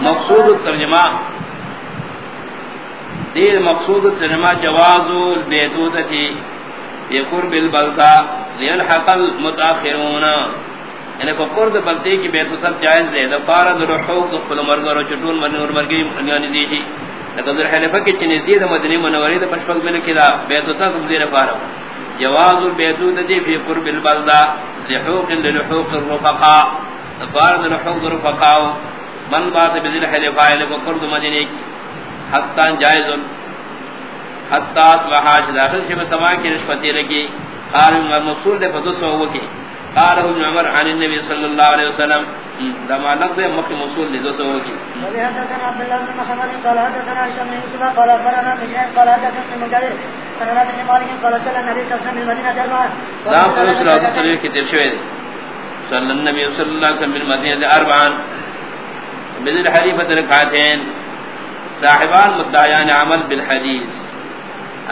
مقصود الترجمہ دیر مقصود الترجمہ جواز البیتوتتی بقرب البلدہ لیلحق المتاخرون یعنی کو قرد بلدے کی بیتوتت جائز دے دفارہ در حوق دخل مرگر و چٹون مرن اور مرگی یعنی دیجی لکہ در حلفہ کی چنیزی دا مدنی منوری دا پشپک ملکی دا بیتوتت دیر فارہ جواز البیتوتتی فی قرب البلدہ، لحوق للحوق الرفقاء. فارد لحوق الرفقاء من بات بذل حلفہ وقرد قرد مدنی، حتی جائز، حتی اصبحا داخل شب سما کی نشفتی رکی قال مقصود دے فدس ہو قال ابن عمر عن النبي صلى الله عليه وسلم دما لفظ مخ موصول دے دوسو ہو کی حدثنا عبد الله بن محمد قال حدثنا هشام بن يوسف قال اخبرنا مجاهد قال حدثنا مجاهد قال حدثنا مالك قال صلى النبي صلى الله عليه وسلم بالمدينه لا رسول الله صلى الله عليه وسلم صلى النبي صلى الله عليه وسلم بالمدينه بذل ركعتين. صاحبان مدعیان عمل بالحدیث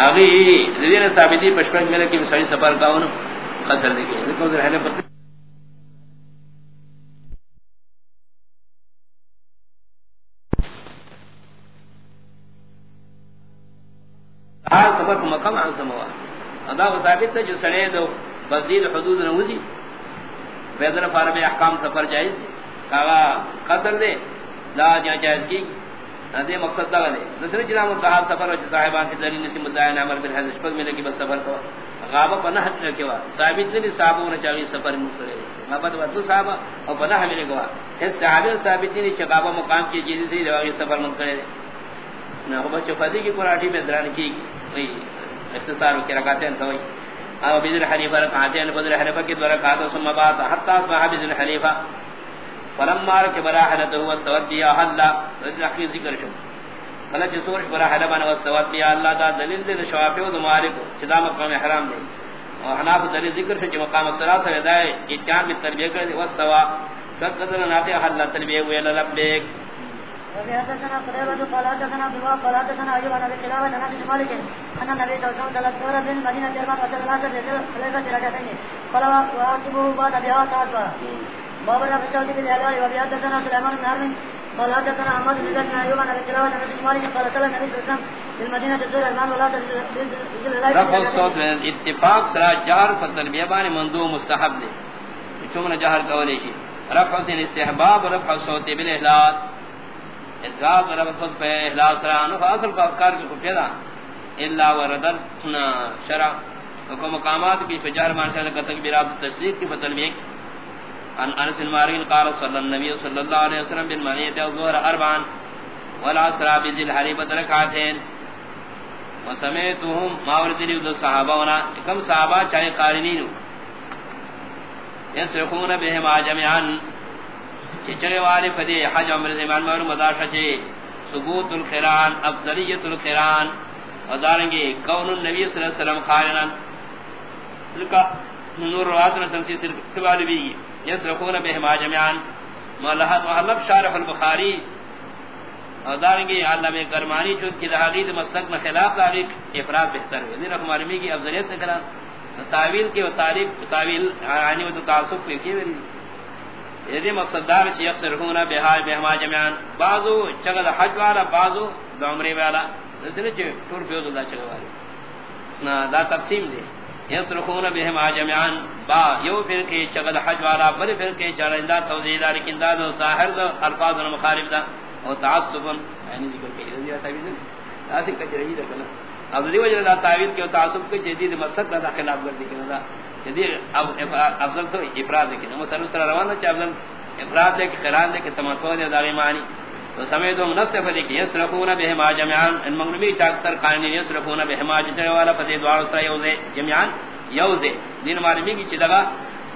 اگی ذین ثابتی پشپن میں کہ صحیح سفر کا انہوں لیکن پتہ ہر کو مقام عن سموا ادا ثابت جو سڑے دو حدود نہ فارم احکام سفر جائز کہا قصر دے لا جائز کی دے مقصد دا دے دوسرے جناب سفر و صاحبان کی ذریعے سے مدعی عمل بالحج پر ملے کی بس سفر کو غابہ پنہ حج کے وا ثابت نہیں صحابوں نے چاہیے سفر مسلے غابہ تو صاحب اور پنہ ملے گوا اس صحابہ ثابت نہیں کہ مقام کی چیز سے روائی سفر مسلے نہ ہو بچو فدی کی قراٹی میں دران کی کوئی اختصار کے رکعتیں تو او بذل حنیفہ رکعتیں بدر حنیفہ کی دو رکعات ثم بعد. حتى صحابہ بذل حنیفہ فلما رك براحلته واستوت بها حلا ذکر ذکر شو. کلا چ سورش براحلہ بنا واستوت بها اللہ دا دلیل دے شوافی و مالک صدا مقام احرام دے اور حناف دلیل ذکر شو مقام الصلاه سے ہدایت اتیان بھی تربیہ کر دی واستوا قدر نافع حلا تربیہ و لبیک سنة قريبة قال هذا سنة بوا قال هذا سنة أيوة نبي خلافة نبي مالك أن النبي صلى الله عليه وسلم سورة من مدينة الله سنة خلافة ركعتين قال وأعجبه بعد بها تعطى باب لا فساد في الهلال وبيادتنا سليمان بن حرب قال حدثنا عماد بن زيد بن ايوب عن ابي عن ابي مالك قال النبي صلى الله عليه وسلم تزور ولا رفع الصوت اتفاق سرا جار فتلبیہ بان مندوب مستحب دے۔ چون جہر قولی شی رفع سے استحباب، رفع الصوت بالاحلال اذاب رفع الصوت پہ احلال سرا انو اصل کا افکار کو پیدا الا وردت شرع۔ کو مقامات کی فجار مانشاء کا تکبیرات تشریح کی فتلبیہ عن انس المارين قال صلى النبي صلى الله عليه وسلم بالمنيه الظهر اربعا والعصر بذل حريبه ركعتين وسمعتهم ما ورد لي الصحابه ونا كم صحابه چاہے قارنین يسرقون بهم جميعا چچرے والے فدی حج عمر زمان مر مداشہ چے ثبوت القران افضلیت القران ودارنگے کون النبی صلی اللہ علیہ وسلم قارنا ذکا نور رواتنا تنسیص سوال بھی يسرقون بهما جميعا ما لحظ وحلب شارح البخاري اور دارنگی اللہ کرمانی چود کی دہاغید مسلک میں خلاف داغی افراد بہتر ہے دین رحم عالمی کی افضلیت نے کرا تعویل کی و تعریف، تعویل آنی و تعصب کی کی ویلی یدی مقصد دار چی یخسر ہونا بہا بہما جمعان بعضو چگد حج والا بعضو دعمری والا. دسنے چی ٹور پیوز اللہ چگد والا. دا تقسیم دے. یسرخون بهم جميعا با یو پھر کے چغد حج والا، بل پھر کے چرندا توزیدہ لیکن دا دو ساحر دا، الفاظ مخالف دا. او تعصب. یعنی ذکر کے یہ تعویذ ایسی کجری دا کنا اب دی وجہ دا تعویذ کے تعصب کے جدید مسلک دا خلاف کر دی کنا جدید اب افضل سو افراد کی مثلا سر سر روانہ چ افضل افراد دے کہ قران دے کہ تمتع دے، دا معنی. تو سمے تو منصف فدی کہ یسرفون بهما جميعا ان مغربی چاک سر قانون یسرفون بهما جتے والا فدی دوار سر یوزے جميعا یوزے۔ دین مغربی کی چدغا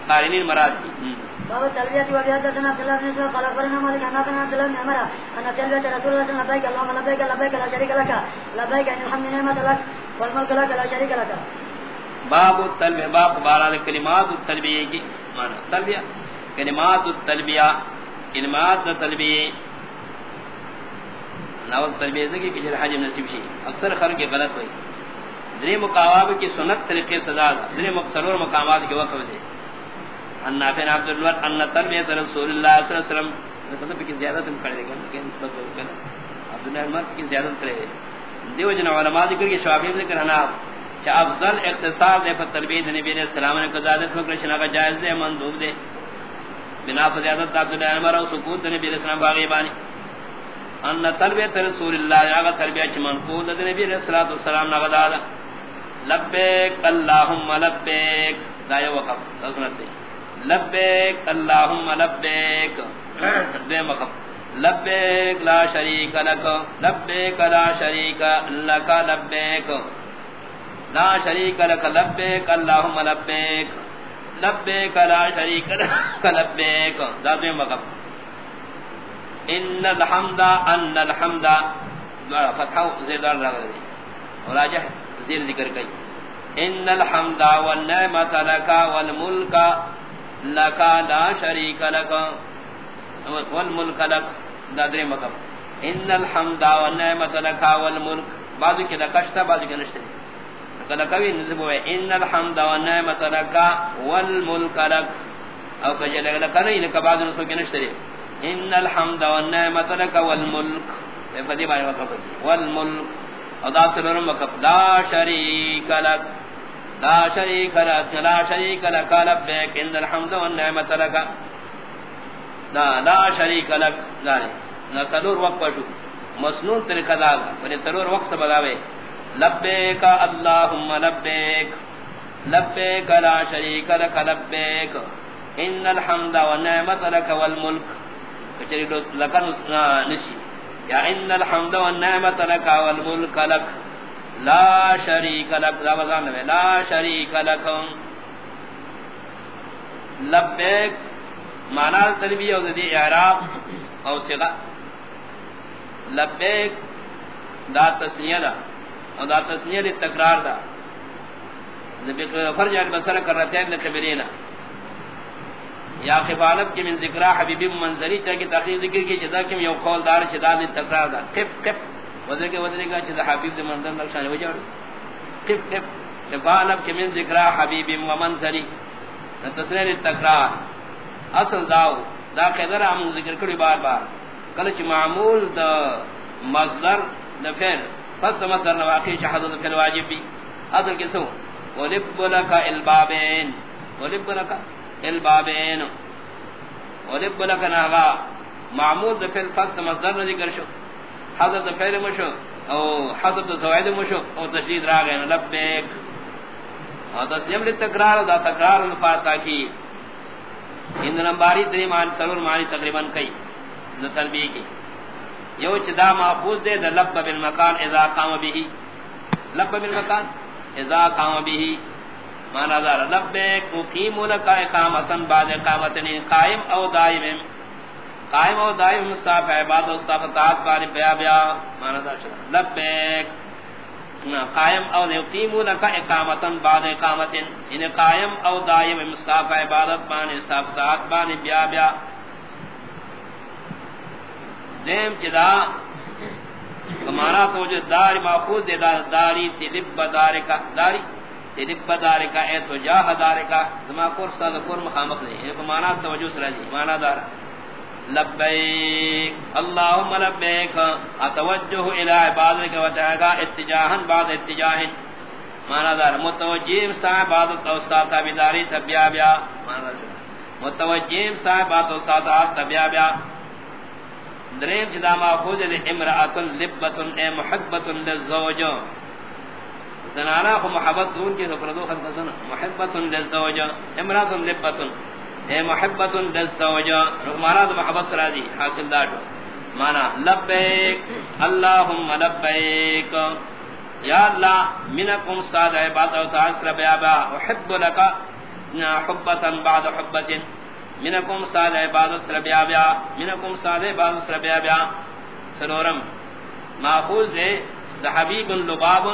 قارنین مراد کی۔ باب تلبیت رسول وسلم اللهم لبیک لبیک لا شریک لك لبیک ان الحمد نعمت لك والملك لك لا شریک لك باب بارہ کلمات التلبیہ کی معنی۔ تلبیہ کلمات التلبیہ کلمات التلبیہ۔ ناول تربیت کی کہ حج نصیب شی. اکثر خلق غلط ہوئی. دری مقامات کی سنت طریقے سزا دری مقصرور مقامات کے وقت دے. ان نافع عبد الله ان تربیت رسول اللہ صلی اللہ علیہ وسلم مطلب, مطلب کہ زیادہ تم کھڑے گا کہ نسبت ہو گیا عبد الله عمر کی زیادت کرے دیو جن علماء ذکر کے شوافی ذکر ہنا کہ افضل اختصاص ہے پر تربیت نبی علیہ السلام نے قضادت میں کرشنا کا جائز ہے مندوب دے. بنا فزیادت عبد الله عمر اور سکوت نبی علیہ السلام باغی بانی. ان تربیت رسول اللہ، یا تربیت منقول نبی علیہ الصلوۃ والسلام نے غدا لبیک اللہم لبیک، دا یہ وقف سنت لبیک اللہم لبیک دے وقف۔ لبیک لا شریک لک، لبیک لا شریک لک، لبیک۔ لا شریک لک، لبیک اللہم لبیک۔ لبیک لا شریک لک، لبیک۔ دا دے وقف۔ ان الحمد ان الحمد فتح زیدار رغدی اور آجہ زیر ذکر کئی. ان الحمد والنعمت لك والملك لك لا شريك لك. والملك لك. دادر مکم ان الحمد والنعمت لك والملك. بعض کی لکشتا بعض کی نشتے لکوی نزب ہوئے. ان الحمد والنعمت لك والملك لك. او کجل لکنی لکا بعض نسو کی نشتے ان الحمد والنعمت لك والملك. فدی بانی وقفت والملك. ادا سلورم وقف لا شریک لک لا شریک لک لا شریک لک لبیک ان الحمد والنعمت لک لا لا شریک لک ذالک نا سلور وقف شو مسنون طریقہ دا. بنی سلور وقت سے بداوے لبیک اللہم لبیک. لبیک لا شریک لک لبیک. ان الحمد والنعمت لک والملک کچری لکن نشی. یا ان الحمد والنعمت لك والملك لك لا شريك لك ذا وزان میں لا شريك لك لبیک. معنی تلبیہ او دی اعراب او صیغہ لبیک. دا تسنیہ دا. او دا تسنیہ دی تکرار دا. ذبیق فرج بسر کر رہتے ہیں کبیرینہ یا خفالت کی من ذکرہ حبیب منظری چاہ کی تحقیق ذکر کی جدا کم یو قول دار چدا دی تقرار دا. قف قف وزر کے وزر کا چدا حبیب دی منظر نقشان وجہ قف قف خفالت کی من ذکرہ حبیب منظری. تصریر تقرار. اصل داو. دا قیدر ہم ذکر کری بار بار. کلچ معمول دا مصدر، دا فعل. پس دا مصدر نواقی چا حضرت فعل واجب بھی. اصل کسو. ولب لکا البابین ولب لکا البابین. ولب لکنا غا معمول دفل فست مصدر ذکر شو. حضر دفل مشو او حضر دزوائد مشو او تشدید را گئے لبیک. او تسلیم لتقرار دا تقرار نفاتا کی. اند نمباری دری معنی سرور معنی تقریباً کئی. دا تنبیہ کی. یو چدا محفوظ دے دا لب بالمکان اذا قام بھی لب بالمکان اذا قام بھی مانا دار لبیک مقیم لکا اقامتن بعد اقامتن قائم او دائم. قائم او دائم مصطفی عباد و صفتات باری بیا بیا مانا دار شکر لبیک قائم او یقیم لکا اقامتن بعد اقامتن. ان قائم او دائم مصطفی عبادت بانی صفتات بانی بیا بیا. دیم چدا مانا تو جو داری، ماخوذ دے داری تلب داری کا، داری یعنی تدب دار کا اے تو جاہ دار کا زما کور سال کور مخامخ نہیں ہے یعنی معنی توجہ سرا جی معنی دار لبیک اللهم لبیک، اتوجہ الی عبادتک و تعالی اتجاہا بعد اتجاہ معنی دار متوجہ صاحب عبادت او استاد تابعداری تبیا بیا. معنی دار متوجہ صاحب عبادت او استاد تبیا بیا. دریم جدا ماخوذ امرأۃ لبۃ اے محبۃ للزوج. زنانا کو محبت دون کے فردو خط بسن. محبت للزوج امرات لبت اے محبت للزوج رغمانا تو محبت راضی حاصل دار مانا لبیک. اللهم لبیک. یا اللہ، منکم صاد عباد و تعالی بیابا احب لك حبتا بعد حبت منکم صاد عباد و بیابا منکم صاد عباد و بیابا سنورم. ماخوذ ہے حبیب لباب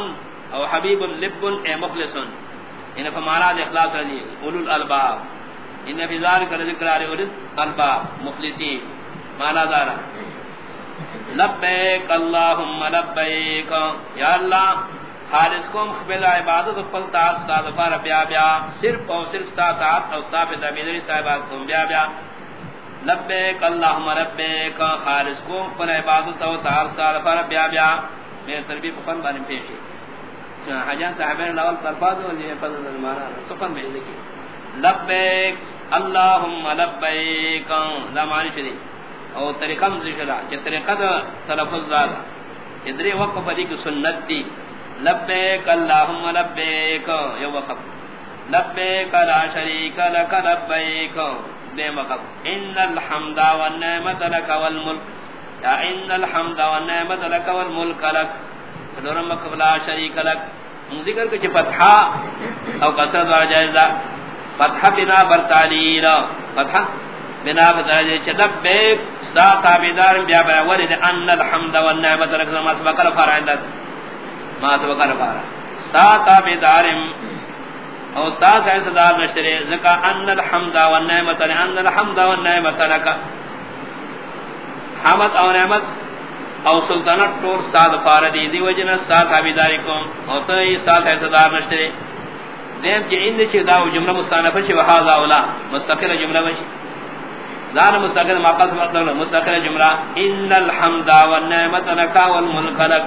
او حبیب لب اے مخلص ان فمانا اخلاص رضی اولو الالباب۔ ان فی ذالک ذکر اری اولو الالباب۔ مخلصین۔ مانا دارا لبیک اللہم لبیک۔ یا اللہ خالص کو مخبل عبادت پل تا استاد بار بیا بیا۔ صرف او صرف تا تا او استاد دبیدری صاحبات کو بیا بیا۔ لبیک اللهم ربک خالص کو پل عبادت او تا استاد بار بیا بیا۔ میں تربیت فن بارے پیش ہے۔ حجان صاحب نے لاول الفاظ اور یہ فضل المانا سفن میں لکھی۔ لبیک اللهم لبیک، لا معنی شری او طریقہ ذکر ہے طریقہ تلفظ زیادہ ادری وقت پدی کی سنت دی۔ لبیک، اللہم لبیک یو وقت۔ لبیک، لا شریک لک لبیک، دے وقت۔ ان الحمد والنعمت لک والملک۔ یا ان الحمد والنعمت لک والملک لک۔ سلورم وقت لا شریک لک. ذکر کچھ فتحہ او قصرت والا جائزہ فتحہ بنا بر تعلیل فتحہ بنا بر تعلیل چھ لبیک ستا تابدار بیا بیا ولد ان الحمد والنعمت لک. ما سبق لفارعندت ما سبق رفارا ستا تابدارم او ستا سیسدار نشترے ذکا ان الحمد والنعمت ان الحمد والنعمت لکا حمد او نعمت او سلطنت طور ساد فاردی دی. دی وجنا ستا تابداری کم او تو ای ستا سیسدار نشترے دیم چی اند چی داو جملہ مستانفہ چی وحاظا اولا. مستقل جملہ بشی زان مستقل ما قصد مطلب مستقل جملہ ان الحمد والنعمت لکا والملک لک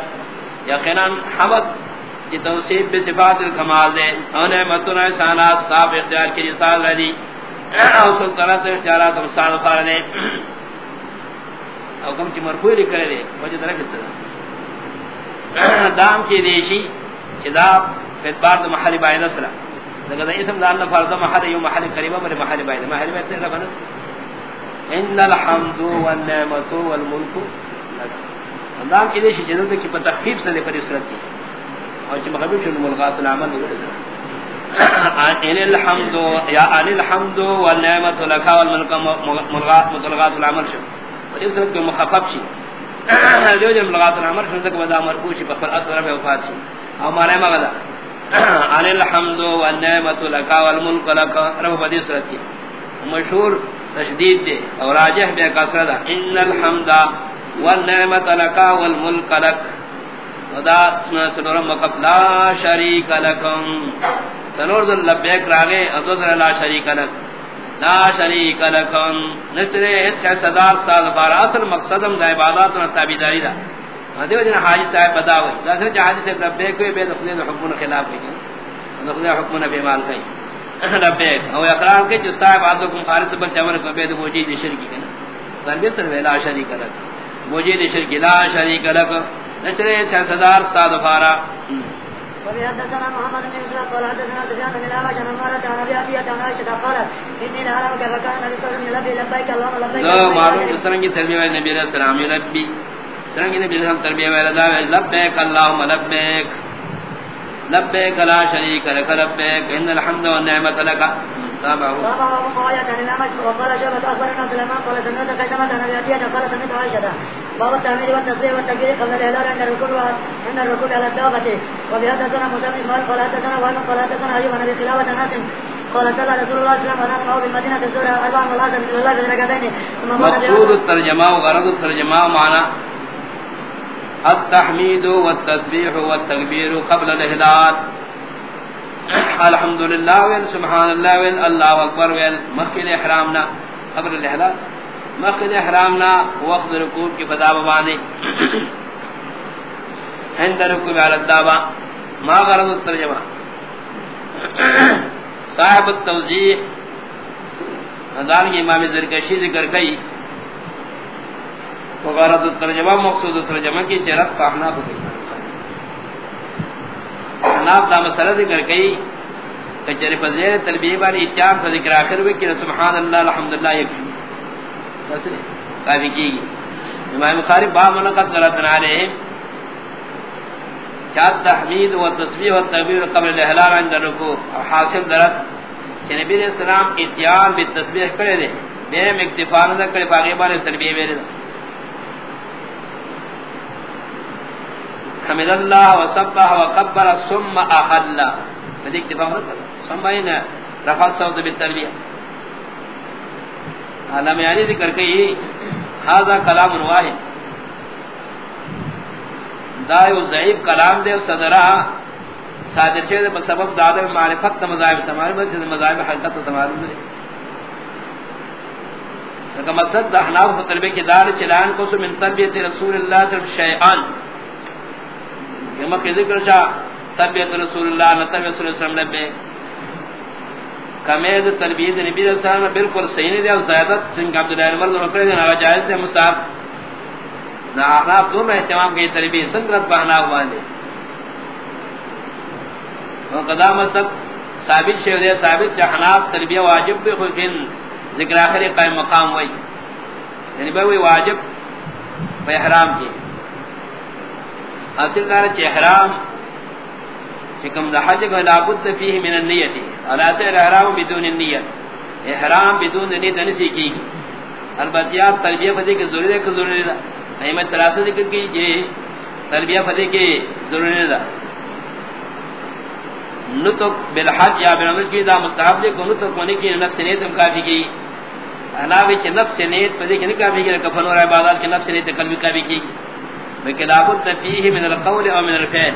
یقینا حمد کی توصیف بصفات الکمال دے اور نعمتنا احسانات صاحب اختیار کی جسال رہی او سلطنت اختیارات مستان فار دے او کم چی مرفوع لکھ کرے دے وجہ درکت دام کی دیشی اذا فتبار دا محلی بائی نصرہ لگا دا اسم دا انفار دا محلی یو محلی قریبا بر محلی بائی دا محلی بائی دا ان الحمد والنعمت والملک اندام کی دیشی جنت کی تخفیف سے پر اسرت کی اور چھ مخبر شنو ملغات العمل ان الحمد یا ان الحمد والنعمت لك والملك ملغات ملغات العمل شو مخفف شی جن ودا مرفوع شی میں وفات شی او مغدا الحمد والنعمت رب بدی کی مشہور تشدید دے اور راجح بے کسرہ ان الحمد والنعمت لکا والملک لک. ودا سنور مقف لا شریک لکم. سنور ذل لبیک راگے ادوزر لا شریک لک. لا شریک لکم. نترے اتح صدار سال بارا اصل مقصدم دا عبادات و تابیداری دا. دیو جن حاجی صاحب بداوئی دا سر چا حاجی صاحب لبیک ہوئے بے دخلی حکمون خلاف کی دخلی حکمون بیمال کئی. لبیک او اقرار کے جستا عبادتکم خالص بل جمر کو بے دو موجید شرکی کنا. تربیت سر لا شریک لکم. موجود شرک لا شریک لک نچرے سردار استاد فارا وبحدثنا محمد بن اسحاق قال حدثنا سفيان بن الاعمش عن عمارة عن ابي عطية عن عائشة قالت اني لأعلم كيف كان النبي صلى الله عليه وسلم لبيك اللهم لبيك لا معلوم سرنگی تربیہ ہے نبی علیہ السلام لبی سرنگی نبی علیہ السلام تربیہ ہے لبیک اللهم لبیک لبیک لا شریک لک لبیک ان الحمد والنعمت لک تابعه تابعه معاوية عن الأعمش وقال شعبة أخبرنا سليمان قال سمعت خيثمة عن أبي عطية قال سمعت عائشة باب التعمير والتصريح والتكبير قبل الإهلال عند الركوع عند الركوع على الدابة وفي حدثنا موسى بن إسماعيل قال حدثنا وهب قال حدثنا أيوب عن أبي خلافة ناس قال صلى رسول الله صلى الله عليه وسلم ونحن معه بالمدينة الزهرة أربعا والله رسول الله في ركعتين مقصود الترجمة وغرض الترجمة معنى التحميد والتسبيح والتكبير قبل الإهلال الحمد لله سبحان الله ويل الله اکبر ويل مخل احرامنا قبل الاحلال مخل احرامنا وقت رکوع کی فضا بوانے عند رکوع على الدابا، ما غرض الترجمه صاحب التوضیح ازان کی امام زرکشی ذکر کئی۔ وغرض الترجمه مقصود الترجمه کی جرت پاہنا ہوئی ناب دا مسئلہ ذکر کئی کچری فضیل تلبیہ بانی اتیام کا ذکر آخر ہوئی کہ سبحان اللہ، الحمدللہ یکی بس کافی کی گی امام مخارب با منقض غلطن علیہ چاہت تحمید و تصویح و تقبیر قبل الاحلال عند رکو حاصل درد کہ نبی علیہ السلام اتیام بالتصویح کرے دے۔ بیم اکتفان دا کرے باقی بانی تلبیہ بیرے دا حمد اللہ و سبح و قبر ثم احل۔ مدی اکتفا فرق ثم این رفع صوت بالتربیہ۔ علامہ یعنی ذکر کئی، هذا کلام واحد. دائیو ضعیف کلام دے صدرہ صادر شہد پر سبب دادر معرفت مذاہب سماری بس مذاہب حقیقت و تمہاری دے لکہ مقصد دا طلبے کی دار چلان کو سو من تربیت رسول اللہ صرف شیعان یہ مقی ذکر شاہ تربیت رسول اللہ نتربیت رسول اللہ صلی اللہ علیہ وسلم کمید تربیت نبی صلی اللہ علیہ وسلم بالکل صحیح نہیں دیا، اس زیادت جنکہ عبداللہ علیہ وسلم رکھے دیں آگا جائز دے مستحب۔ نا احناف دون میں احتمام کی تربیت سنگرت بہنا ہوا دے قضا مستق ثابت شیو دے ثابت جہناب تربیہ واجب بھی خود ذکر آخر قائم مقام ہوئی۔ یعنی بھائی واجب بے احرام کی۔ حاصل دار چ احرام چکم دا حج کو لابد فیہ من النیتی. علا سے احرام بدون النیت. احرام بدون نیت نسی کی البتہ تربیہ فدی کی ضروری ہے کہ ضروری ہے ایمہ ثلاثہ ذکر کی جی تربیہ فدی کی ضروری ہے نطق بالحج یا بالعمل کی دا مستحب دے کو نطق ہونے کی نفس نیت کافی کی. علاوہ چ نفس نیت پدی کہ کافی کی، کفن اور عبادت کی نفس نیت قلبی کافی کی. لیکن لابد فیہ من القول او من الفعل.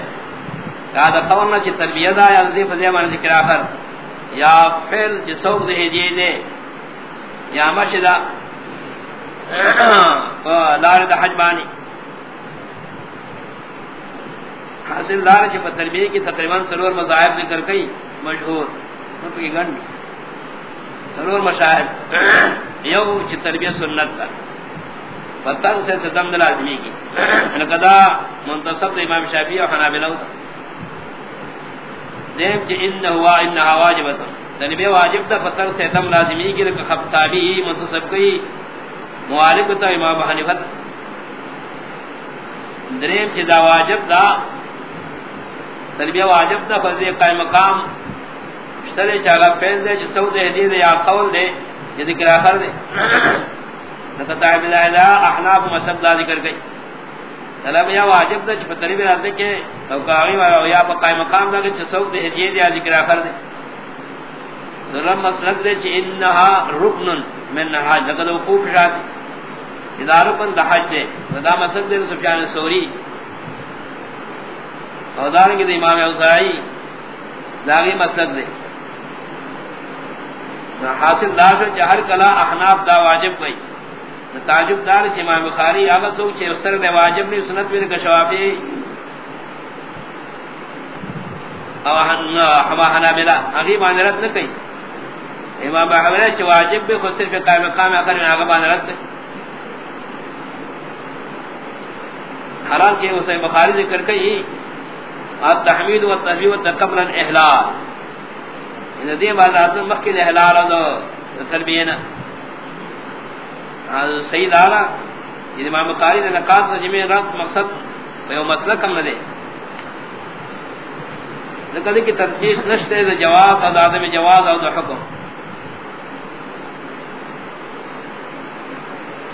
دا قول نہ چ تربیہ دا یا ذی فضیہ مان ذکر اخر یا فعل جسوق دے جی دے. یا مشدا لار دا حج بانی. حاصل دار چ تربیہ کی تقریباً سرور مذاہب ذکر کئی، مشہور. کی گن سرور مشاہد. یو چ تربیہ سنت کا فتر سے صدم لازمی کی. لقدا منتصب دا امام شافعی اور حنابلہ دیم کہ ان ہوا انها واجبہ تنبیہ واجب تھا فتر یعنی سے صدم لازمی کی لکہ خطابی منتصب کی معالب تا، امام حنیفہ دریم چ دا واجب دا یعنی تربیہ واجب دا فرض قائم مقام اشترے چاگا پین دے جسو دے حدید یا قول دے، یہ ذکر آخر دے۔ لکہ صاحب الہ احناف مصب دا ذکر گئی طلب یا واجب دا چھپا تربیہ رات دے کہ او کاغی یا پا مقام دا کہ جسو دے حدید یا ذکر آخر دے ظلم مسلک دے چھ انہا رکن من نحاج لکہ وقوف شاہد اذا رکن دا دے دا مسلک دے سفیان سوری اور دارنگی دا امام اوزائی داغی مسلک دے حاصل دار سے ہر کلا احناف دا واجب گئی تعجب دار سے امام بخاری آغا سو چھے سر دے واجب نہیں سنت میں کا شوافی او ہما حنابلہ اگی باندرت نہ کئی امام بخاری چھے واجب بھی خود صرف قائم مقام اخر میں آغا باندرت نہ حرام چھے اسے بخاری ذکر کئی التحمید والتحمید والتقبل الاحلال ان دې بعد اعظم مکه الاحلال او تربینا سید اعلی امام بخاری نے نقاط جمع رات مقصد وہ مسئلہ کم نہ دے۔ ذکر کی ترجیح نشتے ہے، جواز اور عدم جواز اور حکم۔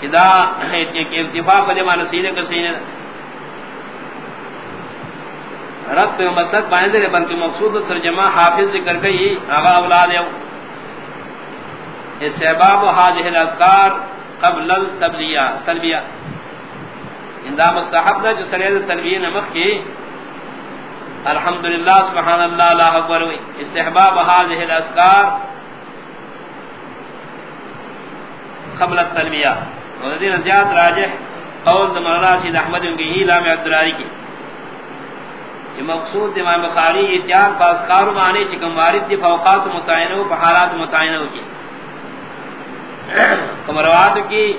اذا ایک اتفاق بنے معنی سیدھے کا سیدھے رد پہ مسلک باندھے دے، بلکہ مقصود ترجمہ حافظ ذکر گئی آغا اولاد یو استحباب حاضح الاذکار قبل التبلیہ تلبیہ. اندہ مستحب دا جو سرید تلبیہ نمک کی الحمدللہ سبحان اللہ لا اکبر ہوئی. استحباب حاضح الاذکار قبل التلبیہ. وذین زیاد راجح قول دماغلہ سید احمد انگی ہی لام عبدالعی کی. یہ مقصود امام بخاری اتیار پاسکار معنی چکم وارد دی فوقات متعینہ و بحالات متعینہ کی. کمروات کی،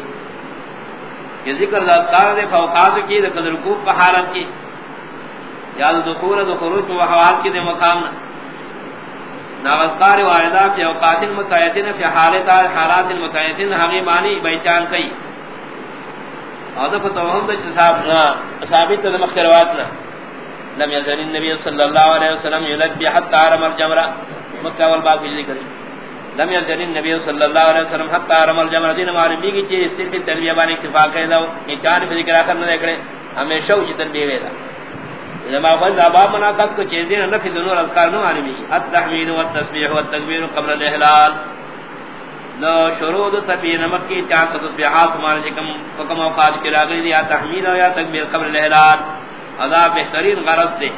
یہ ذکر داسکار دے فوقات کی دے قدر کو بحالت کی۔ یا دخول دخروج و حوات کی دے مقام ناغذکار واردہ فی اوقات متعینہ فی حالت، حالات متعینہ حقی معنی بیچان کئی۔ اور دفع توہم دا ثابت دا مخترواتنا لم يزل النبي صلى الله عليه وسلم يلبي حتى رمى الجمرة مكہ والباب کی ذکر لم يزل النبي صلى الله عليه وسلم حتى رمى الجمرة. دین معرفی کی چیز صرف تلبیہ بانے اتفاق ہے دا یہ چار بھی ذکر آخر نہ دیکھنے ہمیشہ اچھی جی تلبیہ ویدا لما قلت اباب مناقض کو چیز دین نفی دنور اذکار نو معلومی التحمید والتسبیح والتکبیر قبل الاحلال. نو شروع دو تبیہ نمک کی چار تسبیحات ہمارے جکم حکم اوقات کی لاغری یا تحمید یا تکبیر قبل الاحلال. ادا بہترین غرض دے.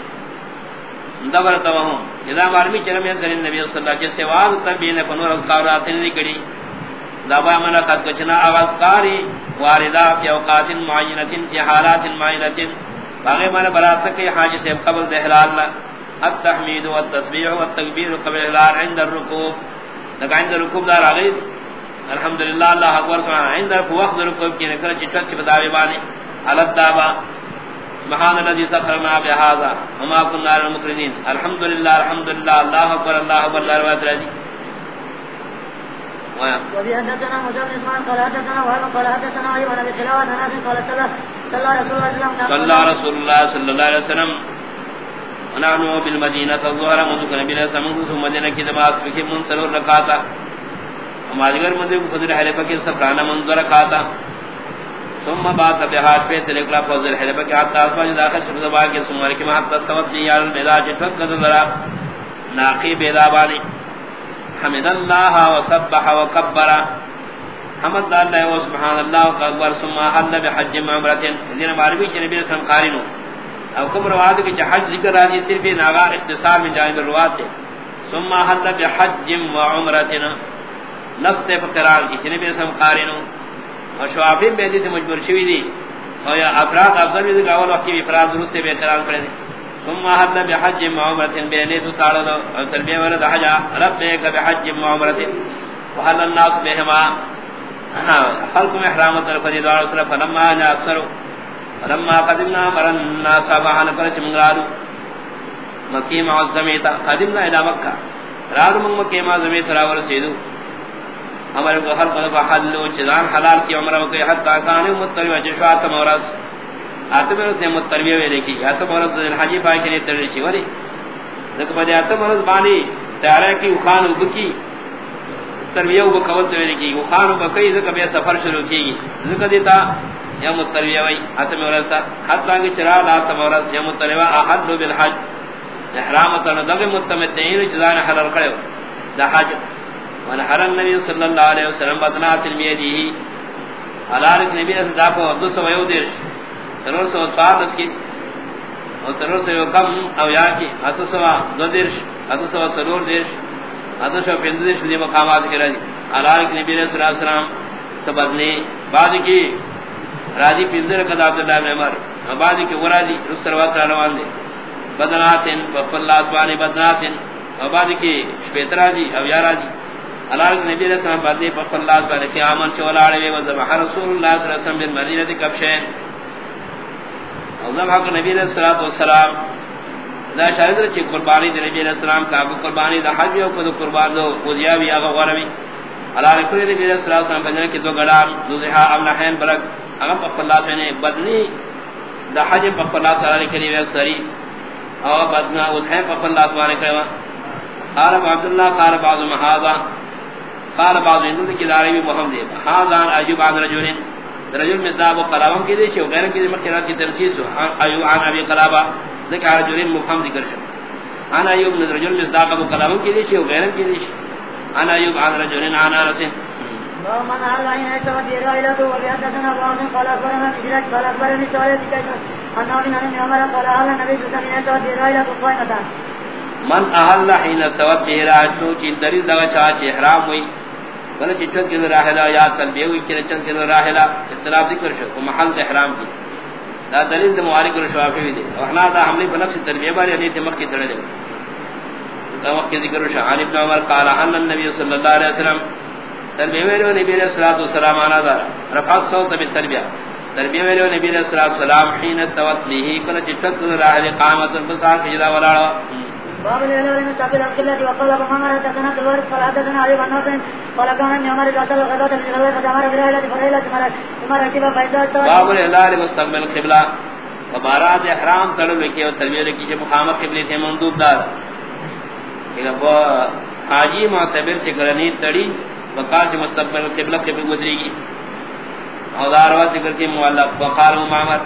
دبر توہم. اذا مارمی چرم یا کریم نبی صلی اللہ علیہ وسلم سواد تبین فنور اذکارات نکڑی دبا منا قد کچنا اغسکاری واردہ فی اوقات معینت فی حالات معینت باغی منا برات سکی حاج سے قبل دہلال التحمید والتسبیح والتکبیر قبل الہلال عند الرکوب. لکہ عند الرکوب دار آگئی الحمدللہ، اللہ اکبر سبحانہ عند وقت الرکوب کی نکر چٹک چپ داوی بانی. علت دابا سبحان الذي سخرنا بهذا وما كنا المقرنين. الحمد لله الحمد لله الله اكبر الله اكبر الله اكبر وفي حدثنا موسى بن اسماعيل قال حدثنا وهب قال حدثنا ايوب بن خلاوه عن ابي قال صلى رسول الله صلى الله عليه وسلم. ونحن الظهر بلا ثم کی نماز منصر ہمارے گھر مندر سفرانہ منظر رکعتا ثم بعد بهات پہ تلکلا فضل ہے کہ حتا اسمان داخل شب زبا کے سمر کے محت سبب دی یار مزاج فقد ذرا. ناقی بیدابانی حمد اللہ وسبح وكبر. حمد اللہ و سبحان اللہ و اکبر ثم حل بحج عمرہ دین عربی کے نبی صلی اللہ او کبر وعد کہ حج ذکر راضی صرف ناغا اختصار میں جانب الروات ہے ثم حل بحج و وعمرہ نصت فقران کی نبی صلی اللہ علیہ اور شوافی بیدی سے مجبور شوی دی. اور یا افراد افضل بھی دیکھ اول وقتی افراد درست سے بہتران کرے دی. ثم حد بحج معمرت بینے تو تارد اور تربیہ ورد حجا رب بیک بحج معمرت وحل الناس بہما خلق محرامت رفضی دوار صلی فلما جا اکثرو. فلما قدمنا مرن الناس فحان فرچ منگرادو مکی معظمیتا قدمنا الى مکہ. رادو من مکی معظمیتا راور سیدو. ہمارے کو ہر قدف حلو چیزان حلال کی عمرہ وکی حتی کانی متروی وجشو آتم ورس آتم ورس نے متروی وی دیکھی۔ آتم ورس دن حجی پائی کے لیے ترلی چی ولی لیکن بجے آتم ورس بانی، تیارے کی اخان بکی ترویہ و بکول تو دیکھی۔ اخان بکی ذکر بے سفر شروع کی۔ گی ذکر دیتا، یا متروی وی آتم ورس حتی کی چراد آتم ورس یا متروی احلو بالحج۔ احرامتنا دغی متمتعین چیزان حلال کرے دا حج۔ ونحر النبي صلى الله عليه وسلم بدنات الميدي حلال نبی اس دا کو دو سو یو دیش. ترور سو تار اس کی. اور ترور سو کم او یا کی. اتو سو دو دیش. اتو سو ترور دیش. اتو سو پنځه دیش دی مقامات کرا دی حلال نبی صلی اللہ علیہ وسلم سبدنی بعد کی راضی پنځه کدا عبد الله بن عمر بعد کی ورادی رسول اللہ صلی اللہ علیہ وسلم بدناتن وفل اسوانی بدناتن. بعد کی شپیترا دی او یارا دی اللہ نبی علیہ السلام بعدی پر اللہ سبحانہ کی امن چولا علیہ و ذبح رسول اللہ صلی اللہ علیہ وسلم بالمدینہ کبشین اور ذبح نبی علیہ الصلوۃ والسلام، دا شاید چ قربانی دی نبی علیہ السلام کا قربانی، دا حج او کو قربان دو وزیا بھی اگا غرمی اللہ رسول نبی علیہ الصلوۃ والسلام بجنے کی دو گڑا، دو ذہا اب نہن برک اگر پر اللہ نے بدنی، دا حج پر اللہ صلی اللہ علیہ وسلم سری۔ اور بدنا اس ہے پر اللہ سبحانہ کہوا قال عبد الله قال بعض مهذا قال بعض ہندو کی دارے بھی محمد ہے ہاں ایوب عن رجل رجل مصاب و قلام کی دے چھ غیر کی مکرات کی ترسیس ایوب عن ابي قلابا ذکر رجل مفہوم ذکر شو انا ایوب من رجل مصاب و قلام کی دے چھ غیر کی دے انا ایوب عن رجل عن انس ومن على عين عيسى في رائلته وبيحدثنا بعض قال أخبرنا مجرد قال أخبرني سؤالة كيف أنه من أن عمر قال أهل النبي صلى الله عليه وسلم في رائلته قائمة من اهل حين سوت جهراج تو چین دری دغه چا احرام ہوئی بل چ چت کے راہلا یا تلبیہ ہوئی کہ چت کے راہلا اختلاف ذکر شو کو محل احرام کی دا دلیل دے موارد کو شوافی دی. اور ہنا دا حملے بنفس تربیہ بارے نہیں تمک کی تڑے دا وقت ذکر شو علی ابن عمر قال ان النبي صلی اللہ علیہ وسلم تربیہ میں نبی علیہ الصلوۃ والسلام انا دا رفع الصوت بالتربیہ تربیہ میں نبی علیہ الصلوۃ والسلام حين استوت به. کل چت راہل قامت بتا کہ جدا ولا باب الهلال من تابع القلة وقال ابو محمد حدثنا الوارث قال حدثنا علي بن نافع، قال كان من عمر قاتل الغداة من الغداة قد امر برحلة فرحلة مرة ثم ركب فإذا باب الهلال مستقبل القبلة. وبارات احرام تلو لکی و تلویہ لکی جو مقامت قبلی تھے مندوب دار. کہ وہ حاجی معتبر چکرنی تڑی وقال سے مستقبل قبلہ قبل گزری گی. اور داروا ذکر کی معلق وقال معمر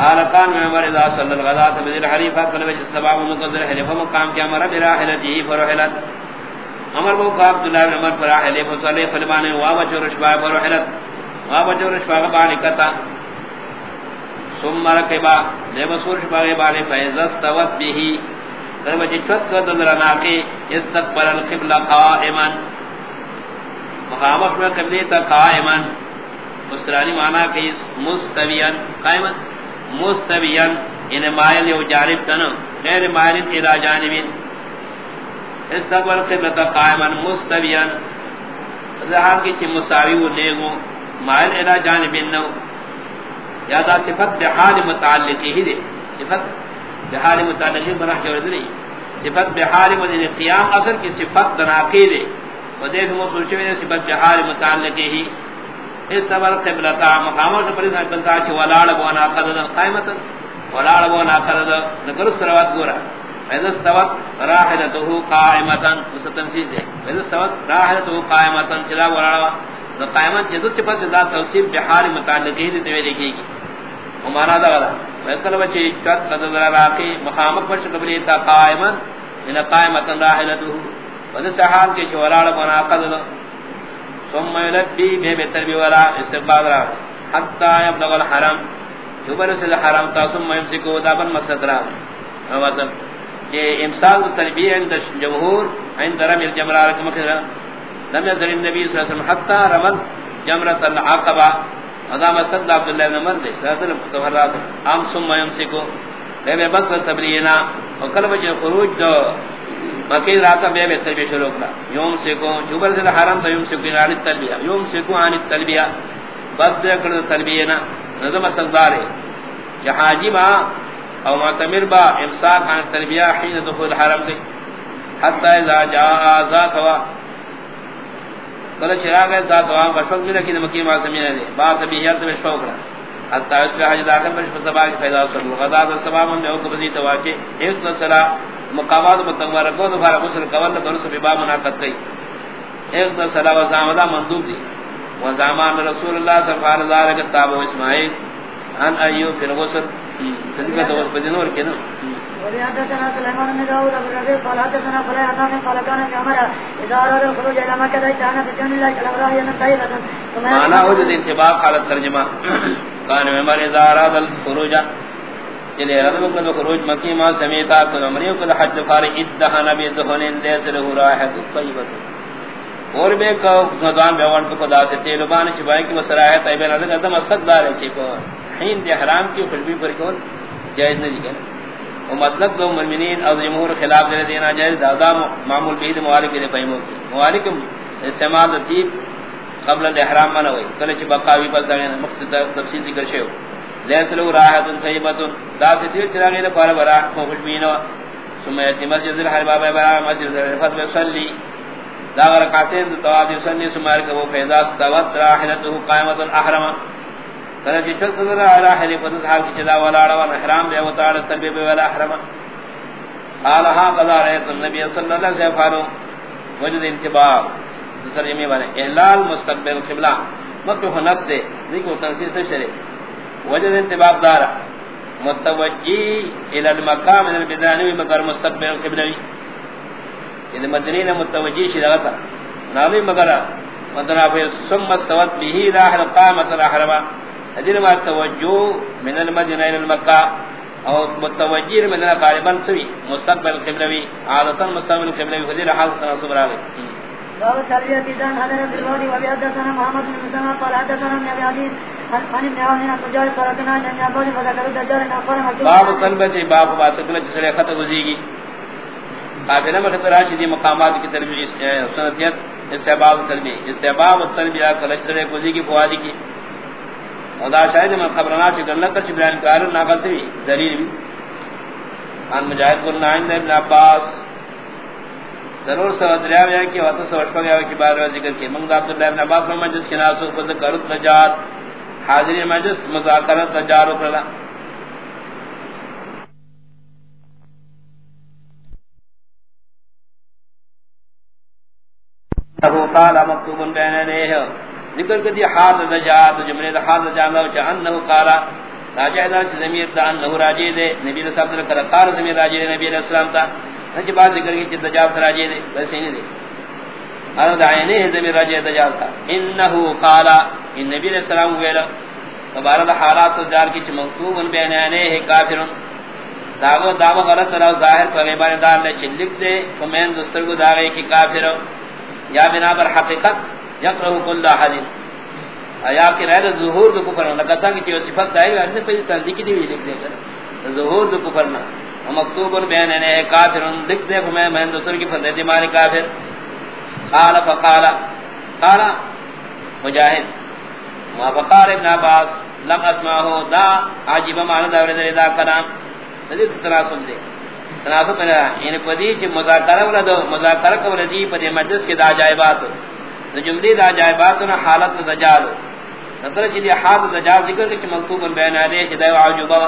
قال كان عمر اذا صلى الغداة بذل حريفة قال وجه السباب مقدر حلفة مقام كي امر براحلته فرحلت عمر بو قاب عبدالله بن عمر فراحله فصلي فلبانه وابجر رشباء فرحلت وابجر رشباء باني كتا ثم ركبا. لبسور رشباء باني فإذا استوت به. کرے بچی چوت کو دل ناقی استقبل القبلہ قائما. مقامت میں قبلی تا قائما. مسترانی معنی کہ مستویان قائما. مستویان ان یعنی مائل یو جانب تنو غیر مائل الى جانبین. استقبل قبلہ قائما مستویان ظہار کی چھ مساوی و نیگو مائل الى جانبین نو. یا دا صفت بحال متعلقی ہی دے. صفت بحال متعلقی براہ کے ورد نہیں صفت بحال مدین یعنی قیام اصل کی صفت دناقی دے. و دیکھ موصول چوئے صفت بحال متعلقی ہی. استبر قبلتا مقامر سے پریسا بلتا چھ ولاڑ بوانا قدد قائمتا، ولاڑ بوانا قدد نگر سروات گورا۔ ویدہ استوت راحلتو قائمتا اس تنسیز دے۔ ویدہ استوت راحلتو قائمتا چلا ولاڑ قائمت جدو صفت ذات توصیف بحال متعلقی دے توے دیکھے گی۔ ومانا دا غدا ویکل بچی چت قدر راقی مخامق پر قبلی تا قائما ان قائمتا راحلتو ودہ سحال کے شوالار بنا قدر ثم يلبي بے بہتر بھی والا استقبال را. حتی یبلغ الحرم. یبر سے الحرم تا ثم يمسكو دابن مسد را. یہ امسال تربیہ عند جمهور عند رمي الجمرات مکرہ لم يزل النبي صلى الله عليه وسلم حتى رمى جمرة العقبة. هذا مسد عبد الله بن عمر ذات الفتوحات عام ثم يمسكو بے بس تبلینا اور کل خروج دو مکی راتا بے بے تلبیہ شروع کرا یوم سکو جبر سے حرام تو یوم سکو یعنی عن التلبیہ یوم سکو یعنی عن التلبیہ بس دے کر تربیہ تلبیہ نظم سنگار ہے کہ حاجی با او معتمر با امساک عن التلبیہ حین دخول حرم دے حتی اذا جاء ذات ہوا کل چراغ ہے ذات ہوا بشفق بھی رکھی مکی معظمین دے بات بھی یاد میں شوق رہا حتی اس پہ حج داخل پر سبا کی فیضا اللہ غدا سبا من میں حکم دی ایک صلاح مقامات متمر کو دو فارغ غسل قبل کرو سے باب مناقض کی ایک تو صلاح و زامدہ مندوب دی۔ و رسول اللہ صلی اللہ علیہ وسلم کتاب و اسماعیل۔ ان ایو فی الغسل۔ تذکر تو اس بدنور کے نا۔ وحدثنا سليمان بن داود ابو ربيع قال حدثنا فلا يعلم قال كان في عمر اذا اراد الخروج الى مكه كان في جن الله كلام راهي من طيبه معنى وجد انتباه قال الترجمه كان عمر اذا اراد الخروج. چلے رضا بکن خروج مکی ما سمیتا کن عمریو کد حج فارغ ادہا نبی دہنین دیس لہو راحت طیبت اور بے کہ نظام بیوان کو خدا سے تیلبان چبائی کی وسراحت ایبین رضا قدم اصد دار ہے چی حین دی حرام کی خلبی پر کون جائز نہیں کہنا. وہ مطلب دو مرمنین اور جمہور خلاف دے دینا جائز، دادا معمول بید موالک دے فہمو کی. موالک استعمال تیب قبل الاحرام منہ ہوئی کلچ بقاوی پس داگین مقصد تفصیل ذکر شے ہو لیس لو راحت طیبۃ دا سے دیو چراغے نے پارا برا خوش بینو ثم یتی مسجد الحرم بابا برا مسجد الفتح صلی. دا رکعتین تو آدی صلی، ثم رکو فیضا استوت راحلته قائمۃ الاحرام کله چې چل صدر علی حل فتح صاحب کی چلا والا اڑا احرام دے و تعالی تلبیہ بے والا احرام قال ها، قضا رہت النبي صلی اللہ علیہ وسلم فارو وجد انتباہ دوسرے میں بنے احلال مستقبل قبلہ. مکہ نس دے. دیکھو تنسیص شریف وجد انتباب دارا متوجی الى المقام من البدانوی مگر مستقبل قبلوی اذا یعنی مدنین متوجی شدغتا ناوی مگر مدنا فی ثم استوت به راح القامت الاحرما ادین ما توجو من المدنہ الى المقام. او متوجی من قالبا سوی. مستقبل قبلوی عادتا مستقبل قبلوی حضیر حاصل تنصب راوی. باب التربية في ذان هذا في الوادي وبيحدثنا محمد بن مسلم قال حدثنا من ابي عزيز عن ابن عون عن مجاهد قال كنا ان ابو الدجال ان اخبر مكتوب باب طلبة باب بات کل جسے خط گزیگی. قابلہ میں خطر راشدی مقامات کی تربیت سنتیت استحباب تربیہ استحباب تربیہ کل جسے گزیگی فوادی کی. ودا شاہد من خبرنا فی اللہ کر چبران کار ناقصوی دلیل بھی. عن مجاہد قلنا عند ابن عباس ضرور سو دریا ہے کہ واسطہ سو اٹھو گیا کہ بارے ذکر کی منگ عبداللہ ابن عباس میں مجلس کے ناس کو ذکر نجات حاضر مجلس مذاکرت نجار کرلا ابو قال مكتوب بين يديه ذکر کدی حاضر نجات جملے حاضر جانو چ انه قال راجہ دا زمیر دا انه راجی دے۔ نبی صلی اللہ علیہ وسلم قال نبی علیہ السلام تا۔ نج بات ذکر کی چ دجال راجی دے، ویسے نہیں دے۔ انا دعینے ہے زمیر راجی دجال تا انه قال ان نبی علیہ السلام ویلا۔ تبارک حالات دار کی چ مکتوب بین ہے کافر دعوی دعوی غلط رہا ظاہر پر غیبان دار لے چلک دے فمین دستر کو داغے کی کافر یا بنا پر حقیقت یقرہو کل حدین آیا کہ رہے ظہور دو کفر لگا تھا کہ چیو صفت دائے گا ایسے پہلی تنظیقی دی ہوئی، لکھ دے۔ کر ظہور دو کفرنا ومکتوب بین انے کافر لکھ دے فمین مہن دستر کی فردی مانی کافر. قال فقال، قال مجاہد. وفقار ابن عباس. لم اسمعه. دا عجیب معنی دا ورد دا کلام. ندی ستناسب دے. تناسب پہلا یعنی پدی چی مذاکرہ ولا دو مذاکرہ کو ردی پدی مجلس کے دا جائبات. دا جملی دا جائبات نا حالت دا جالو نظر چی دی حالت دا جال ذکر کی مکتوب بین آدے چی دا عجوبہ.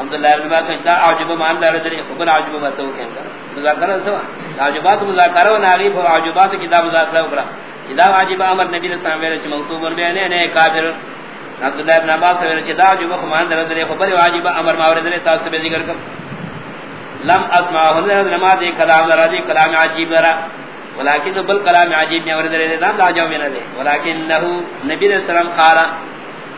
عبداللہ ابن عباس دا عجوبہ مان دا ردی خبر عجوبہ باتو کہیں مذاکرہ سوا. عجوبات مذاکرہ و ناغیب و عجوبات کی دا مذاکرہ وکرہ اذا واجب امر نبی صلی اللہ علیہ وسلم مکتوب بیان ہے کافر. عبداللہ ابن عباس نے چدا جو مان در در خبر واجب امر ماورد نے تاس بے ذکر کر لم اسمع حضرت نما دے کلام راضی کلام عجیب را ولكن بل کلام عجیب نے ورد نے نام لا جو میں نے ولكنه نبی علیہ السلام قال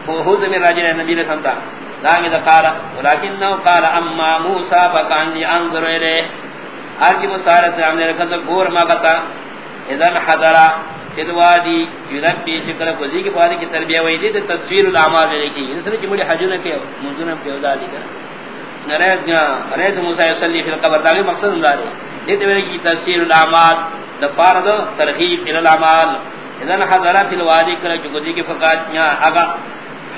هو هو من رجل نبی علیہ السلام دامی دا میں قال ولكنه قال اما موسى فكان ينظر اليه اج مسارت ہم نے کہا گور ما بتا اذا حضر فدوادی یذبی شکر کوزی کی پاری کی تربیہ وئی دی تصویر الاعمال لے کی اس نے مجھے حج نہ کیا منذ نہ کیا دالی کا نرے ارے موسی یصلی فی القبر. دا مقصد ہوندا ہے یہ تے کی تصویر الاعمال دا پار دو ترغیب الى الاعمال اذا حضر فی الوادی کر جو کوزی کی فقات یا اگا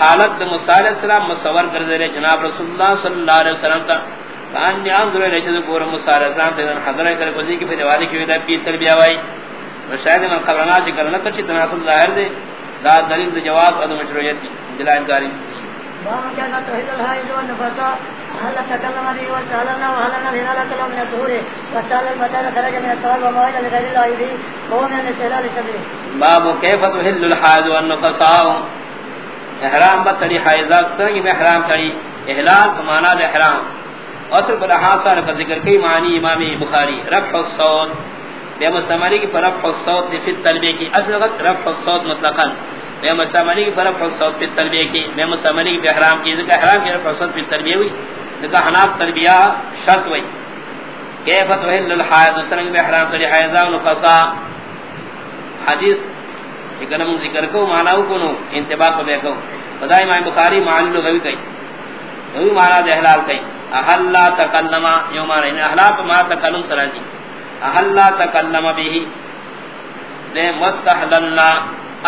حالت موسی علیہ السلام مصور کر دے جناب رسول اللہ صلی اللہ علیہ وسلم کا کان ضرور ہے جو پورا موسی علیہ السلام تے حضر کر کوزی کی فدوادی کی ودی تربیہ وئی شاید من قبرنا ذکر نہ کچھ تناسب ظاہر دے. دا دلیل دے جواز اور مشروعیت دی. دل انکاری. باب كان توحيد الهائل والنفساء هل تكلم به وسألنا وهلنا بنا لكلام من الظهور وسأل المتان خرج من الصواب وموعد لغير الله به وهو من الاستهلال الشبري باب كيف تحل الحائض والنفساء احرام بطری حائضات سرنگی میں احرام کری احلال فمانا دے احرام. اصل پر حاصل کا ذکر کئی معنی امام بخاری، رفع الصوت. بے مستعملی کی پر فرف الصوت فی التلبیہ کی اصل وقت رفع الصوت مطلقا. بے مستعملی کی پر فرف الصوت فی التلبیہ کی، بے مستعملی کی پر احرام کی، ذکر احرام کی رفع الصوت فی التلبیہ ہوئی. ذکر حناب تلبیہ شرط ہوئی. کیف تحل الحائض، سرنگ بے احرام کری حائضہ و نفسا حدیث اکنم ذکر کو، معناو کنو انتباق بے کو۔ خدا امام بخاری معنی لغوی کئی۔ وہی معنی دے احلال کئی۔ احلا تکلما یوم معنی احلا پا ما تکلم سراجی احلا تکلم به دے مستحللنا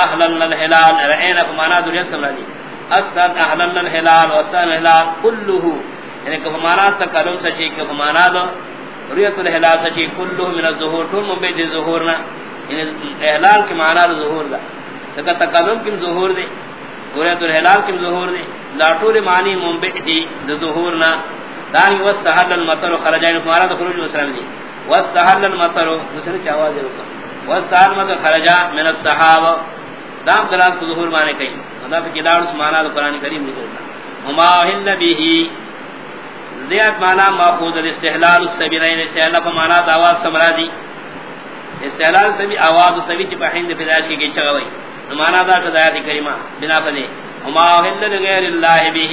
احللنا الحلال رعینا فمانا دنیا سمرانی جی۔ اصلا احللنا الحلال واستان الحلال کلوه یعنی کہ فمانا تکلم سچی، کہ فمانا دو، ریت الحلال سچی کلوه من الظہور طول مبید ظہورنا یعنی احلال کی معنی ظہور دا. لکہ تکلم کم ظہور دے ریت الحلال کم ظہور دے. لا طول معنی مبید ظہورنا دانی واستحل المطر خرجائن یعنی فمانا دو خروج مسلم دی واستحل المطر دوسرے کی آواز ہے واستحل المطر خرجا من الصحابہ. دام دلال کو ظہور مانے کہیں. مطلب کہ دار اس معنی دا قرآن کریم نکل رہا وما اہل به زیاد معنی ماخوذ الاستحلال السبیلین. استحلال پر معنی دا آواز سمرا دی. استحلال سبی آواز سبی چی پہند فدایت کی گئی چگوئی معنی دا قدایت کریمہ، بنا فدی وما اہل لغیر اللہ به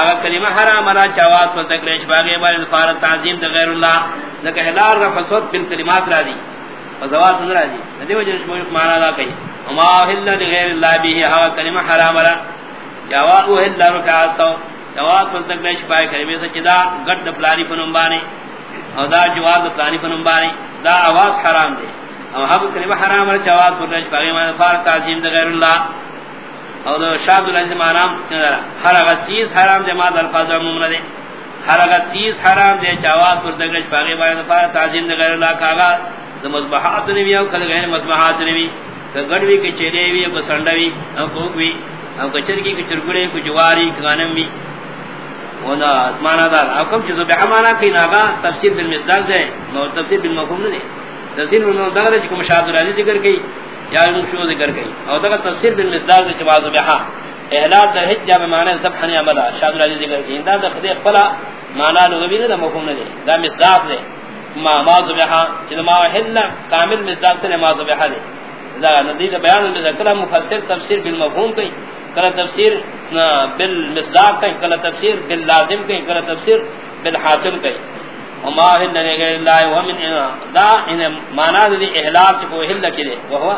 اگر کلمہ حرام را چواز پر تکریش باغی بار فارت تعظیم دا غیر اللہ. لکہ حلال رفع صوت بن کلمات را دی. وزوات را دی. ندی وجہ شموش معنی دا کہی وما احل لغیر اللہ بیہی اگر کلمہ حرام را جواز احل رکع سو. جواز پر تکریش باغی کلمہ سچدا گرد پلانی پنمبانی او دا جواز پلانی پنمبانی دا آواز حرام دے او حب کلمہ حرام را چواز پر تکریش باغی فارت تعظیم دا غیر اللہ او دو شاد العزیز مانام ہر اگر چیز حرام دے ماد الفاظ عموم دے ہر اگر چیز حرام دے چاوات پر دگرش باغی باید پار تعظیم دے غیر اللہ کاغا دو مذبحات نوی او کل غیر مذبحات نوی کہ گڑوی کی چیرے وی او سنڈوی او کوکوی او کچرکی کی چرگڑے کو جواری وی ونا مانا دار. او کم چیزو بے حمانا کی ناگا تفسیر بالمصداق دے نو تفسیر بالمفہوم دے تفسیر بالمفہوم دے چکم شاد العزیز ذکر کی یا مشو ذکر گئی اور دا تفسیر بالمصداق کے بعض بہا احلال در حج جب معنی ذبح نے عمل شاد العزیز ذکر کی دا خدی خلا معنی لغوی نے مفہوم نے دا مصداق دے ما ما ذبح کہ ما حل کامل مصداق سے ما ذبح دے دا ندی بیان میں ذکر مفسر تفسیر بالمفہوم کی کلا تفسیر بالمصداق کی کلا تفسیر باللازم کی کلا تفسیر بالحاصل کئی وما هل لغير الله ومن دا ان معنی دی احلال کو ہل کلے وہ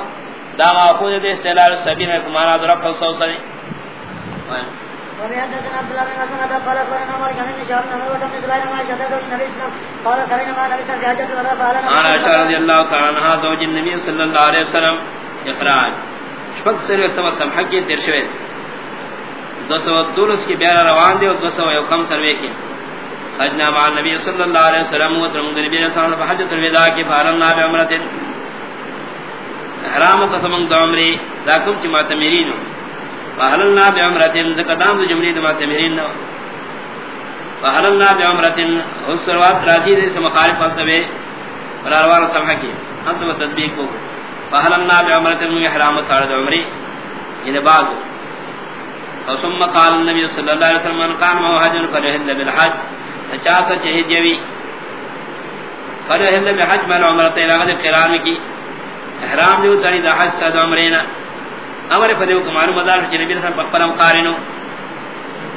دا ماخوذ دے استلال سبین کو معنی در رفع صوت سے اللہ تعالی عنہ زوج النبی صلی اللہ علیہ وسلم اخراج شفق سے استوا سمح کی ترشوے دو سو دولس کی بیارہ روان دے اور دو سو کم سروے کی۔ خجنا مع النبي صلى الله عليه وسلم وترم النبي صلى الله عليه وسلم حجۃ الوداع کی فارنا بعمرہ احرام قسم عمرے ذاکم کی معتمرین۔ فحلنا بعمرہ زکدام جمری معتمرین۔ فحلنا بعمرہ حسروات راضی سے مخالف فلسفے قرار سمح کی۔ انت تطبیق کو فحلنا بعمرہ من احرام صارت عمری۔ یہ بعد ثم قال النبي صلى الله عليه وسلم، من قام وحج فليهل بالحج. پچاس چہی جوی فرہ ہم نے حج میں عمرہ اعلان قران کی احرام دیو تری دا حج صد عمرینا امر فدیو کو معلوم مدار کہ نبی صلی اللہ علیہ وسلم قارنو.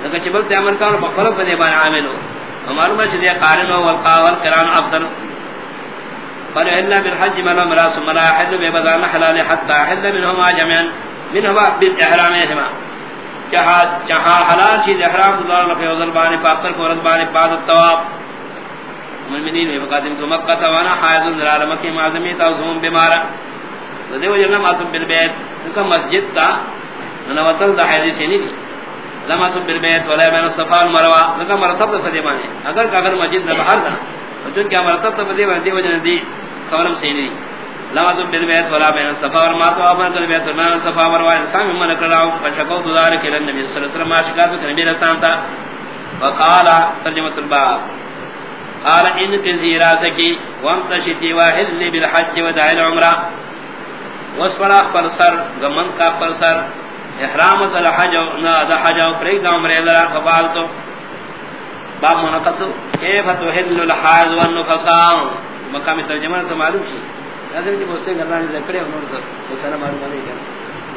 لکہ چبل تے امر کان بقرہ فدی بان عاملو. معلوم ہے کہ قارنو والقاول قران افضل. فرہ بالحج من عمرہ ثم لا حج ببذان حلال حتى حل منهما جميعا. منهما بالاحرام جہاز جہاں حلال چیز احرام اللہ لفظ وزن بانے پاکر کو رض بانے بعد التواب. مومنین میں فقادم تو مکہ توانا حائز ذرار مکی معظمی تا زوم بیمارا. دیو جنہ معصوم بالبیت. ان مسجد تا نوتل دا حیدی سے نہیں دی. لمعصوم بالبیت ولا بین الصفا والمروہ. لکہ مرتب دا فدی بانے. اگر کہ اگر مسجد دا بہر دا چون کیا مرتب دا فدی بانے، دیو جنہ دی خبرم سے نہیں. دی لا تو بالبيت ولا بين الصفا والمروه وما تو بالبيت ولا الصفا والمروه انسان من كراو فشكوا ذلك الى النبي صلى الله عليه وسلم شكاته النبي صلى الله وقال ترجمه الباب، قال ان كثيرا سكي وامتشتي واحل بالحج ودع العمره واسفرا فرسر غمن کا فرسر احرام الحج نا حج او فريد عمره لا فقالت باب منقط كيف تحل الحاج والنفساء؟ مقام ترجمہ تو معلوم ہے نظر کی بوستے کرنا نہیں لکڑے انہوں نے وہ سارا معلوم نہیں کیا۔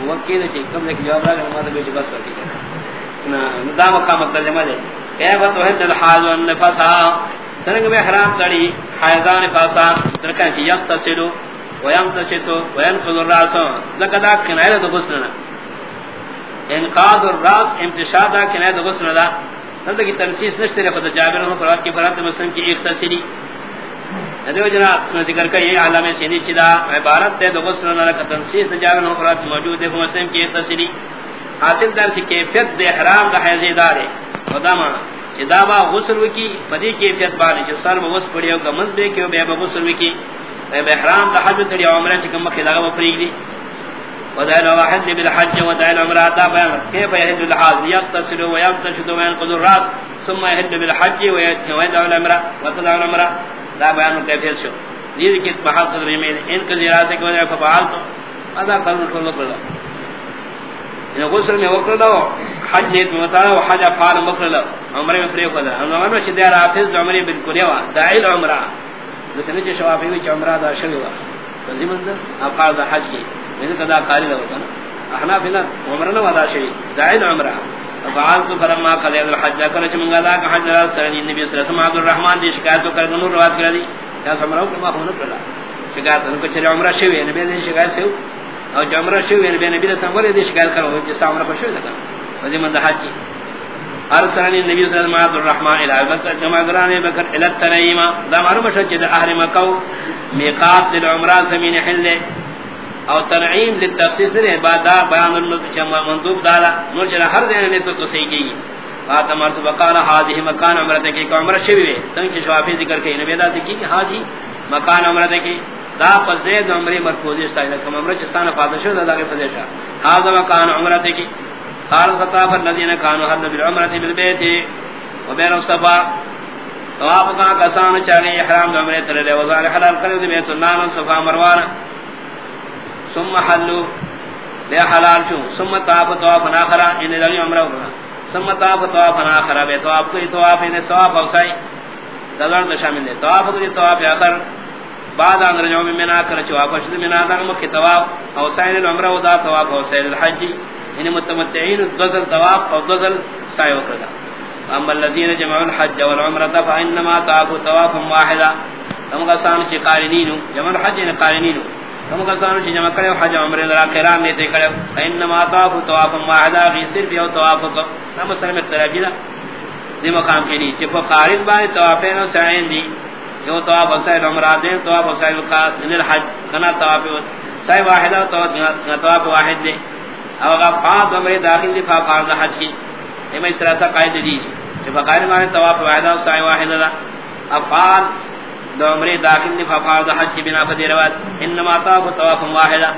وہ کی کم لے جواب رہا ہمارا بیچ بس کر کے نا دا مقام ترجمہ دے اے وہ تو ہے الحاج والنفس ترنگ میں حرام کڑی حیضان فاسا۔ ترکا کہ یغتسل ويمتشط وينقض الراس لقد كان تو غسل انقاض الراس امتشاط كان غسل دا نظر کی تنسیس نشتے رفت جابر ہوں فرات کی فرات مسلم کی اختصری دیو جنا ذکر کئی عالم سینی چدا عبارت دے دو غسل نہ کا تنسیس جاگن ہو فرات موجود ہے مسلم کی تفصیلی حاصل در سے کیفیت دے حرام کا حیض دار ہے خدا ما اذا غسل کی بدی کیفیت بار جو سر بوس پڑیو کا مز بے کہ بے غسل کی بے احرام کا حج تری عمرہ چکم کی لگا وفری دی۔ ودائل واحد بالحج ودائل عمرہ تا بیان۔ کیف یحج الحاج یغتسل ويغتسل وينقض الراس، ثم يحج بالحج ويدعو العمرہ وتدعو العمرہ۔ دا بیان کیفیت شو. دیر کی بحال قدر میں ان کے زیارت کو نے فعال تو ادا کرن کو لو بلا. ان غسل میں وقت لو، حج نیت میں بتا حج فعال مکر لو. عمرے میں فریق ہوتا ہم نے چھ دیر حافظ عمرے بالکل یوا داعی عمرہ جس نے شوافی میں عمرہ دا شوی وا زمین دا افعال دا حج کی. میں کدا قاری دا ہوتا نا. احنا بنا عمرہ نہ ودا شوی داعی عمرہ فعلت فرما قد الحج کرچ منگا دا حج راز سرنی نبی صلی اللہ علیہ وسلم عبد الرحمن دی شکایت کر نور روایت کر دی. یا سمراو کما ہون کلا شکایت ان کو چلے عمرہ شوی نبی دی شکایت سو او عمرہ شوی نبی نبی صلی اللہ علیہ وسلم دی شکایت کرو جس عمرہ پر شوی تھا وجہ من حج کی ارسلنی نبی صلی اللہ علیہ وسلم الرحمن الى بکر جمع گرانے بکر، الى التنعیم دا معلوم شد کہ اہل مکہ میقات للعمرہ زمین حل او تنعیم للتخصیص نے بعد بیان المنذوب دالا، نور جنا ہر دین نے تو صحیح کی بات امر تو وقال هذه مکان عمرت کی کہ عمر شوی ہے تن کی شوافی ذکر کے نبی دا کی حاجی، مکان عمرت کی دا فزید عمری مرکوزی سائل کم عمر چستان فادشو دا کے فدیشا هذا مکان عمرت کی قال خطاب الذين كانوا حد بالعمرة بالبيت وبين الصفا۔ طواف کا کسان چاہے، احرام عمرے تلے وزال حلال کرے بیت اللہ صفا، مروان۔ ثم حلوا. لے حلال شو ثم طاف طواف اخر ان لگی عمرہ ہوگا. ثم طاف طواف اخر بے طواف کوئی طواف نے ثواب اوسائی دلال میں شامل ہے. طواف کوئی طواف اخر بعد ان رجو میں منا کر چوا فشد منا دا مکہ طواف. اوسائی العمرہ ودا طواف اوسائی الحج ان یعنی متمتعين غزل طواف او غزل سعی وکړه اما الذين جمعوا الحج والعمره فانما طافوا طوافا واحدا تم قسان کی قارنین جمع الحج یعنی نے قارنین تم قسان کی جمع کرے حج عمرہ ذرا قران نے تے کرے انما طافوا طوافا واحدا غی صرف یو طواف کو تم سلام ترابیلا دی مقام کے نیچے. فقارن با طوافین و سعین دی. یو طواف سعید عمرہ دے طواف سعید القاص من الحج. کنا طواف سعید واحدا طواف واحد دے. او غفات عمرہ داخل دی فقار حج کی. اما اس طرح سا قائد دی. کہ فقائر مانے طواف واحدہ و سعی واحدہ دا. افعال دو عمری داخل دی فقار حج بنا فدی روات انما طواف طواف واحدہ.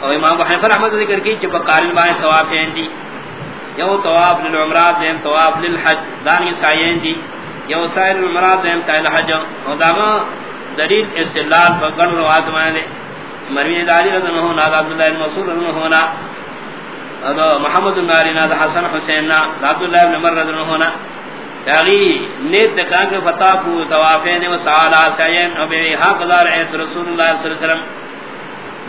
اور امام بحیف رحمت ذکر کی کہ فقائر مانے طواف ہیں جی. دی یو طواف للعمرات دیم طواف للحج. دانی سعیین دی جی. یو سائر العمرات دیم سائر الحج اور داما دلیل استلال پر فقر روات مانے مروین داری رضا نہو ناد عبداللہ المصور رضا نہو ادا محمد الناری نا حسن حسین نا عبد الله بن عمر رضی اللہ عنہ نیت دکان کے فتح کو توافین و سعالا سعین و بے حق دار ایت رسول اللہ صلی اللہ علیہ وسلم۔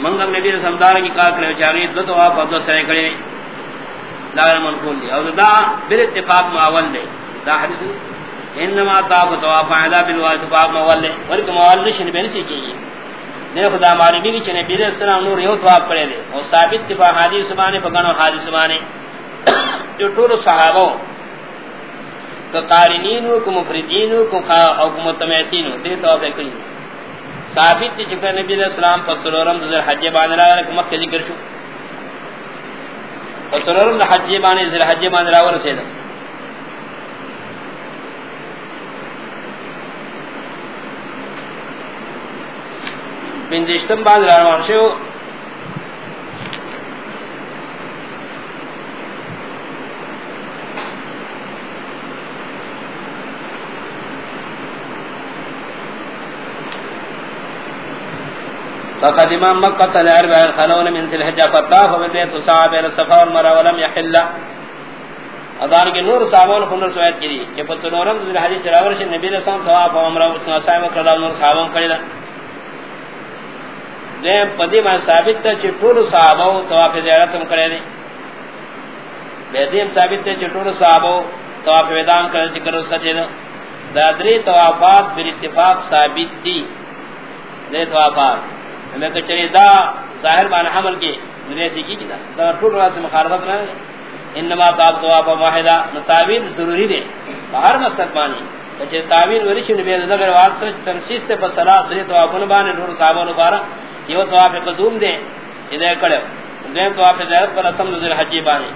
منگم نبی رسم دار کی کار کرے چاہیے دو تواف و دو سعین کرے۔ دار منقول دی۔ اور دا بل اتفاق معول دے۔ دا حدیث انما تاب تواف عدا بالواتفاق معول دے۔ ورک معول نشن بین سے کیجیے نے خدا ماری بھی چنے بیر السلام نور یو ثواب پڑے دے۔ اور ثابت تفا حدیث سبانے پگنو حدیث سبانے جو ٹول صحابہ تو قارنین کو مفردین کو او کو متمتین تے تو اپ کہیں ثابت تی چکر نبی علیہ السلام پر سلورم ذل حج بان را کہ مکہ ذکر شو۔ اور سلورم حج بان ذل حج بان را ور سے بندشتم بعد روان شو فقد امام مكة الاربع الخلون من ذي الحجة، فطاف بالبيت وسعى بين الصفا والمروة ولم يحل. ادان کے نور صحابوں نے سوایت کی کہ پتنورم ذی الحجہ چراور سے نبی رسول ثواب و عمرہ و صحابہ کلا نور صحابوں کڑا دے پدی ما ثابت تے چٹور صحابہ طواف زیارت ہم کرے دے بیدیم ثابت تے چٹور صحابہ طواف ودام کرے ذکر اس کا چیز دادری طوافات بر اتفاق ثابت دی. دے طوافات. ہمیں کہ چلی دا ظاہر بان حمل کی دنیا سے کی دا دا ٹول راس مخالفت نہ انما تاب طواف طواف واحدہ مطابق ضروری دے۔ ہر مسلک مانی کہ تعویل ورش نبی زگر واسط تنسیس تے فصلات دے طوافن بان نور صحابہ نے بارہ یہ طواف قدوم دے۔ ادھر کڑے۔ دین طواف زیارت پر رسم ذل حج بانی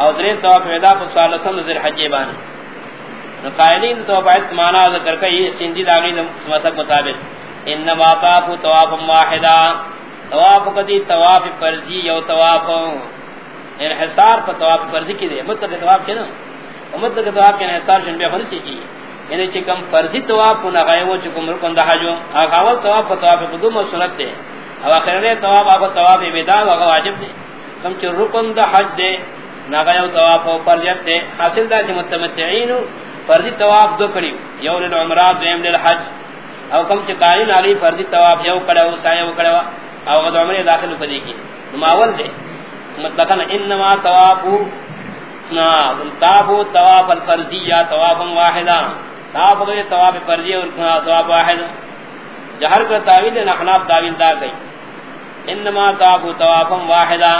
اور درین طواف ودا پر سال رسم ذل حج بانی قائلین تو بعد معنی ذکر کا یہ سندی داغی مطابق۔ انما طواف طواف واحدا طواف قدی طواف فرضی یو طواف انحصار پر طواف فرضی کی دے، مطلق طواف ہے نا؟ مطلق طواف کے انحصار جن بے فرضی کی۔ یعنی چکم فرضی طواف نہ غیو چکم رکن دہجو اول طواف طواف قدوم و سنت دے۔ او اخر نے ثواب ابو ثواب وداع و واجب دے۔ کم چ رکن دا حج دے، نہ گیا ثواب او فرض دے۔ حاصل دا کہ متمتعین فرض ثواب دو کڑی یوم العمرہ دیم دل حج۔ او کم چ قائل علی فرض ثواب یو کڑا او سایہ او کڑا او غد عمرہ داخل پدی کی. ماول دے. مطلقاً انما ثواب نا ثواب ثواب الفرضیہ ثواب واحدہ. ثواب ثواب فرضی اور ثواب واحد جہر کا تعویل نخلاف تعویل دا گئی. انما طواف طواف واحدا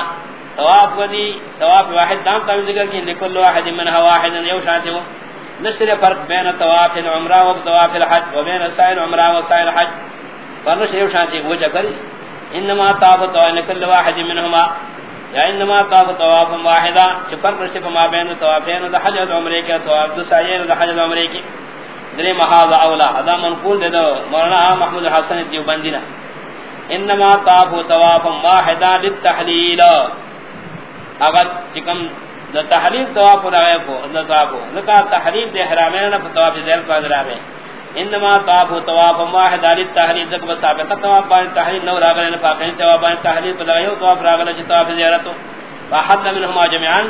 طواف ودی طواف واحد دام تعویل ذکر کی لکل واحد منها واحد یو شانتے ہو نصر فرق بین طواف العمرہ و طواف الحج و بین سائر عمرہ و سائر حج فرنش یو شانتے ہو جکر انما طواف طواف لکل واحد منهما یا انما طواف طواف واحدا چپر رشت ما بین طوافین و حج و عمرہ کے، طواف دو سائر و حج و عمرہ کی دلی محاذ اولا. ادا منقول دے دو مولانا محمود حسن دیوبندی نے انما طاف طواف واحدا للتحلیل. اگر چکم دا تحلیل طواف رہے کو دا طواف لکا تحلیل دے حرامین نہ طواف ذیل کو ادرا ہے۔ انما طاف طواف واحدا للتحلیل ذک بسابقہ طواف بان تحلیل نو راغلے نہ پاکین طواف بان تحلیل بدایو طواف راغلے جی، طواف زیارت فحد منهما جميعا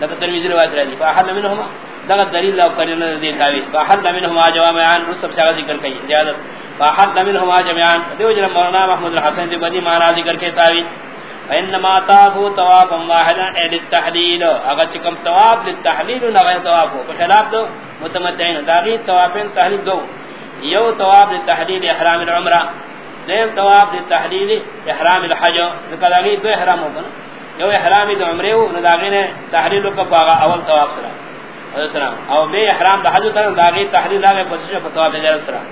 لقد ترمذی روایت رہی۔ فحد منهما دا دلیل لو کرنا دی تعویل فحد منهما جوامعان رسب سے ذکر کئی زیادت فحد منهما جميعا دیو جن مولانا محمود الحسن دی بدی معنی ذکر کے تعویل انما طافو طوافا واحدا للتحلیل اگر چکم طواف للتحلیل نغیر طوافو بخلاف دو، متمتعین. داغی طوافین تحلیل دو. یو طواف للتحلیل احرام العمرہ. دیم طواف للتحلیل احرام الحج. ذکر داغی دو احرام ہو بنا. یو احرام دو عمرے ہو نداغی نے تحلیل کا باغا اول طواف سلام السلام. او بے احرام دا حج تر داغی تحلیل آگے پسیش فتواف جلال سلام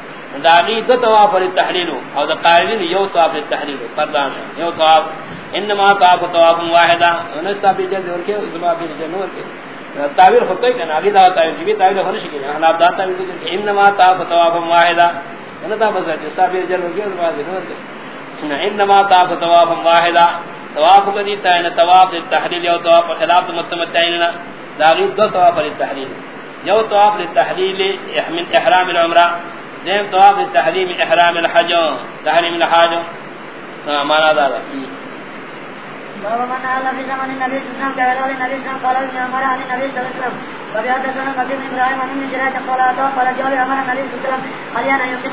داغی دو طواف للتحلیل او دا قائلین یو طواف للتحلیل پردان یو طواف انما طواف طواف واحدا ونستا بجل دور کے زما بجل نور کے تعبیر خود کوئی کنا اگے دا تعبیر بھی تعبیر ہونے شکی ہن اپ دا تعبیر کہ انما طواف طواف واحدا انہاں دا بس جستا بجل نور کے زما بجل نور کے انما طواف طواف واحدا طواف کدی تا ان طواف التحلیل یو طواف خلاف متمتعین داغی دو طواف التحلیل یو طواف للتحلیل احمل احرام العمرہ، دیم طواف التحریم احرام الحج تحریم الحج ہاں، مانا دادا باب من أهل في زمن النبي صلى الله عليه وسلم كهلال النبي صلى الله عليه وسلم قال ابن عمر عن النبي صلى الله عليه وسلم وبهذا سنة قديم إبراهيم عن ابن جريج قال أتوقع رجال أمر النبي صلى الله عليه وسلم هل يانا يقيم